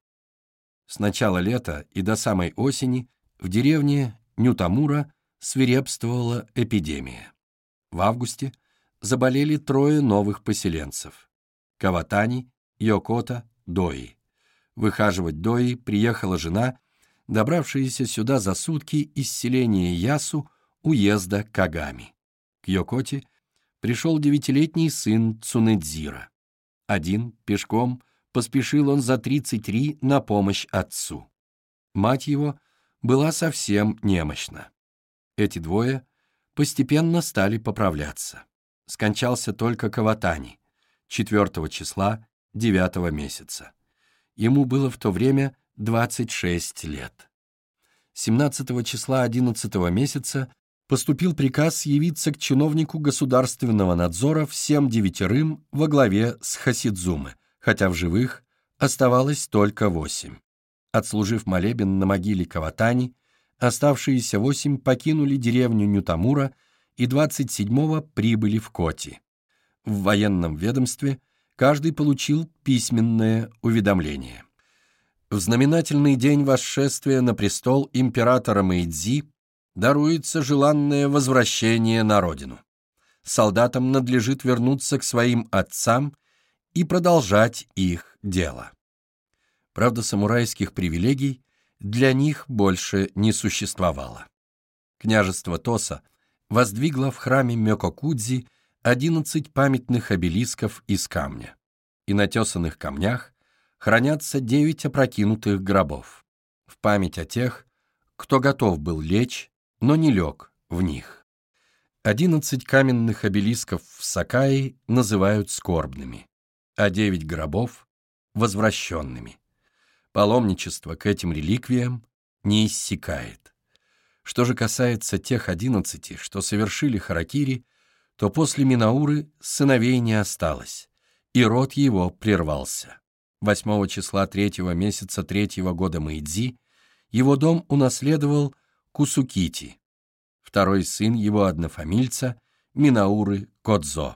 С начала лета и до самой осени в деревне Нютамура свирепствовала эпидемия. В августе заболели трое новых поселенцев – Каватани, Йокота, Дои. Выхаживать Дои приехала жена, добравшаяся сюда за сутки из селения Ясу уезда Кагами. К Йокоте пришел девятилетний сын Цунэдзира. Один, пешком, поспешил он за 33 на помощь отцу. Мать его была совсем немощна. Эти двое постепенно стали поправляться. Скончался только Каватани, 4 числа 9 месяца. Ему было в то время 26 лет. 17 числа 11 месяца поступил приказ явиться к чиновнику государственного надзора всем девятерым во главе с Хасидзумы, хотя в живых оставалось только восемь. Отслужив молебен на могиле Каватани, оставшиеся восемь покинули деревню Нютамура и 27-го прибыли в Коти. В военном ведомстве каждый получил письменное уведомление. В знаменательный день восшествия на престол императора Мэйдзи даруется желанное возвращение на родину. Солдатам надлежит вернуться к своим отцам и продолжать их дело. Правда, самурайских привилегий для них больше не существовало. Княжество Тоса воздвигло в храме Мёкокудзи 11 памятных обелисков из камня, и на тесанных камнях хранятся девять опрокинутых гробов в память о тех, кто готов был лечь но не лег в них. Одиннадцать каменных обелисков в Сакаи называют скорбными, а девять гробов — возвращенными. Паломничество к этим реликвиям не иссякает. Что же касается тех одиннадцати, что совершили харакири, то после Минауры сыновей не осталось, и род его прервался. 8 числа третьего месяца третьего года Мэйдзи его дом унаследовал Кусукити, второй сын его однофамильца Минауры Кодзо.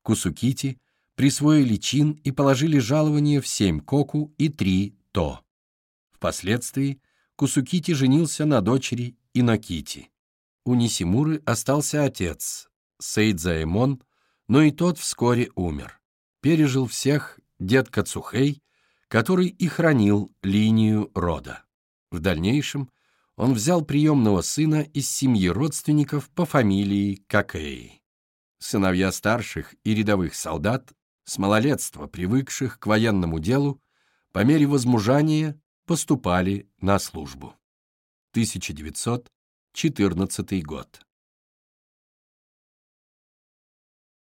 Кусукити присвоили чин и положили жалование в семь коку и три то. Впоследствии Кусукити женился на дочери Инокити. У Нисимуры остался отец, Сейдзаэмон, но и тот вскоре умер. Пережил всех дед Кацухей, который и хранил линию рода. В дальнейшем он взял приемного сына из семьи родственников по фамилии Какей. Сыновья старших и рядовых солдат, с малолетства привыкших к военному делу, по мере возмужания поступали на службу. 1914 год.